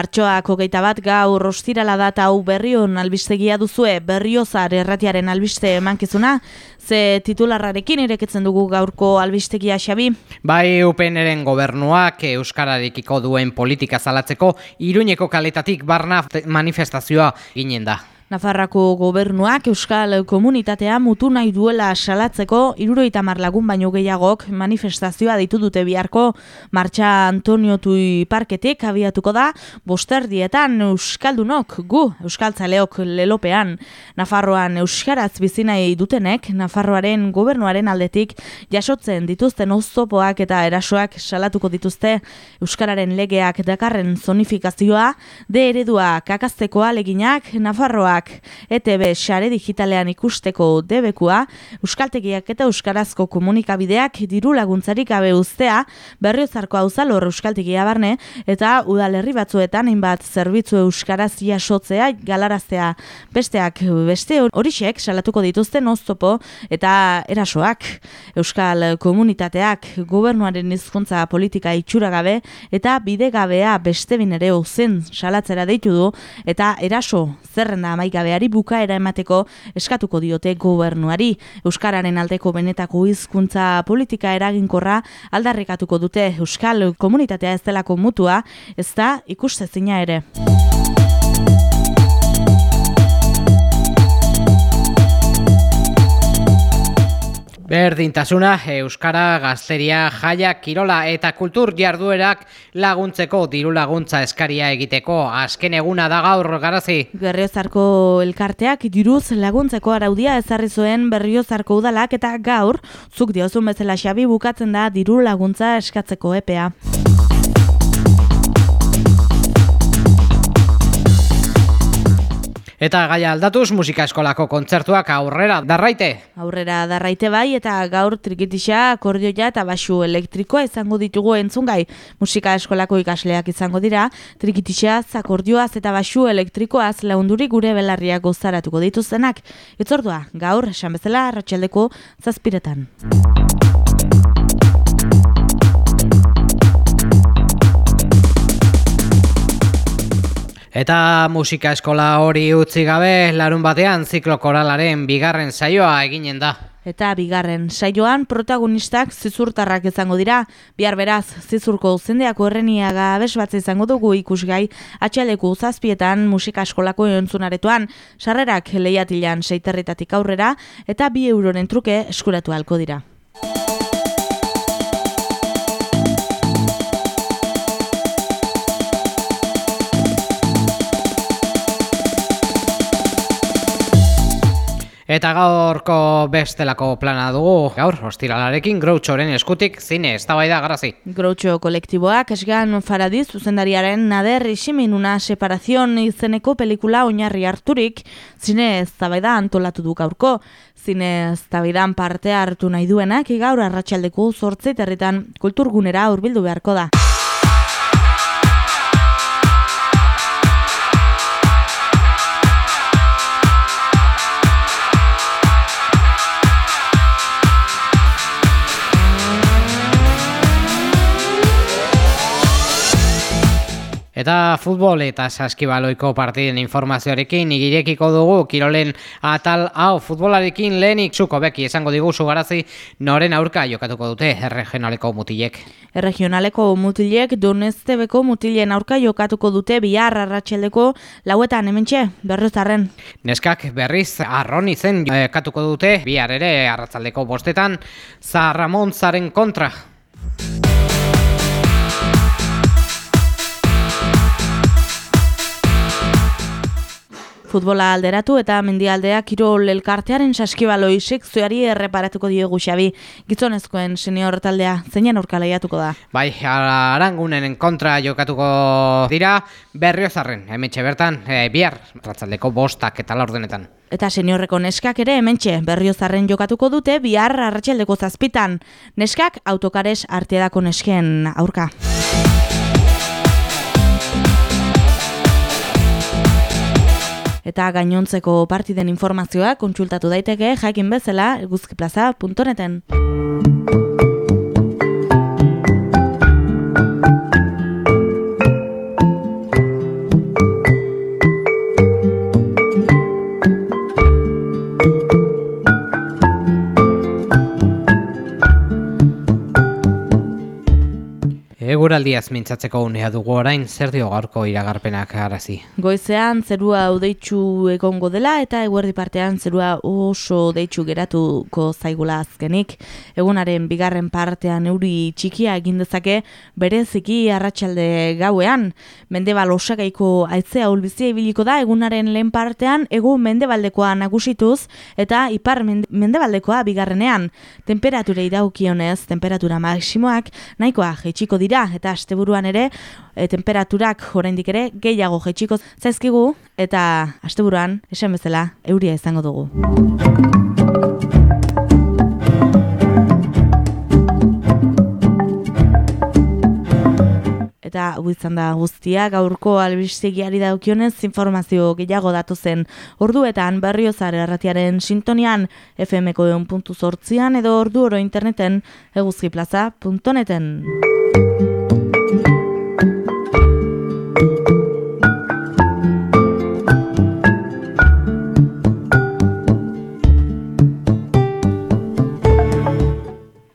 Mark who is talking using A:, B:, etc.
A: Martxoak hogeita bat gaur ostirala data hau berrion albistegia duzue berriozar erratiaren albiste emankizuna, ze titularrarekin ireketzen dugu gaurko albistegia xabi.
B: Bai UPNren gobernuak Euskararekiko duen politika zalatzeko iruñeko kaletatik barna manifestazioa ginen da.
A: Nafarrako gobernuak Euskal Komunitatea mutu nahi duela salatzeko iruroita lagun baino gehiagok manifestazioa ditu dute biharko martxa Antonio Tui Parketik abiatuko da bosterdietan Euskaldunok gu Euskaltzaleok lelopean. Nafarroan Euskaraz bizinai dutenek Nafarroaren gobernuaren aldetik jasotzen dituzten oztopoak eta erasoak salatuko dituzte. Euskararen legeak dakarren zonifikazioa de eredua kakazteko aleginak Nafarroak ETB sare digitalean ikusteko debekua, Euskaltegiak eta Euskarazko komunikabideak diru laguntzarik gabe uztea, berriozarko auzalor Euskaltegia barne, eta udalerri batzuetan hainbat zerbitzu Euskaraz jasotzea galaraztea besteak beste horixek salatuko dituzten oztopo eta erasoak. Euskal komunitateak gobernuaren hizkuntza politika itxura gabe eta bidegabea beste binere zen salatzera deitu du eta eraso zerrenda gabeari bukaera emateko eskatuko diote gobernuari. Euskararen aldeko benetako hizkuntza politika eraginkorra aldarrikatuko dute Euskal komunitatea ez delako mutua, ez da ikustezina ere.
B: Berdintasuna, Euskara, Gazteria, Jaia, Kirola eta Kultur jarduerak laguntzeko diru laguntza eskaria egiteko azken eguna da gaur garazi.
A: Berriozarko elkarteak diruz laguntzeko araudia ezarri zuen Berriozarko udalak eta gaur zuk diozun bezala xabi bukatzen da diru laguntza eskatzeko epea.
B: Eta gaia aldatuz musika eskolako kontzertuak aurrera darraite.
A: Aurrera darraite bai eta gaur trikitisa akordioia eta basu elektrikoa izango ditugu entzungai. Musika eskolako ikasleak izango dira, trikitisa akordioaz eta basu elektrikoaz launduri gure belarriak gozaratuko dituztenak. Itzordua, gaur, esan bezala, ratxaldeko zazpiretan.
B: Eta musika eskola hori utzi gabe, larun batean ziklo koralaren bigarren saioa eginen da.
A: Eta bigarren saioan protagonistak zizurtarrak izango dira, bihar beraz zizurko zendeako erreniaga abes bat izango dugu ikusgai, atxaleku zazpietan musika eskolako eontzunaretuan, sarrerak lehiatilan seiterritatik aurrera, eta bi euroren truke eskuratu halko dira.
B: Eta gaurko bestelako plana dugu, gaur, ostiralarekin Grouchoren eskutik zine, ez da bai da, garazi.
A: Groucho kolektiboak esgan faradiz zuzendariaren nader isiminuna separazion izeneko pelikula oinarri harturik, zine ez da bai da antolatu du gaurko. Zine ez da bai parte hartu nahi duenak, gaur arratsaldeko zortzeit herritan kulturgunera hurbildu beharko da.
B: Eta futbol eta saskibaloiko partiden informazioarekin igirekiko dugu kirolen atal hau futbolarekin lehenik zuko beki esango digu zugarazi noren aurka jokatuko dute erregionaleko mutilek.
A: Erregionaleko mutilek donestebeko mutilen aurka jokatuko dute bihar arratxeldeko lauetan hementxe berrezarren.
B: Neskak berriz arron izen jokatuko dute bihar ere arratzaldeko bostetan Zarramontzaren kontra.
A: Futbola alderatu eta mendialdea kirol elkartearen saskibaloi sekzioari erreparatuko diegu xabi. Gizonezkoen senior taldea, zeinen aurka lehiatuko da?
B: Bai, arangunen kontra jokatuko dira berriozarren, emetxe bertan, e, bihar, ratzaldeko bostak eta laurdenetan.
A: Eta seniorreko neskak ere hementxe berriozarren jokatuko dute bihar arratsaldeko zazpitan. Neskak autokares arteadako nesken aurka. Eta gainontzeko partiden informazioa kontsultatu daiteke jakin bezala eguzkiplaza.neten.
B: Eguraldiaz mintzatzeko unea dugu orain, zer dio gaurko iragarpenak arazi?
A: Goizean zerua udeitsu egongo dela eta eguerdi partean zerua oso deitsu geratuko zaigula azkenik. Egunaren bigarren partean euri txikia egin dezake bereziki arratsalde gauean. Mendebal osagaiko aitzea ulbizia ibiliko da egunaren lehen partean egun mendebaldekoa nagusituz eta ipar mendebaldekoa bigarrenean. Temperaturei daukionez, temperatura maksimoak nahikoa jaitsiko dira dira eta asteburuan ere e, temperaturak oraindik ere gehiago jaitsiko zaizkigu eta asteburuan esan bezala euria izango dugu. Eta izan da guztia, gaurko albistegiari daukionez informazio gehiago datu zen orduetan berriozar erratiaren sintonian FMko egun puntu edo ordu oro interneten eguzkiplaza.neten. Thank you.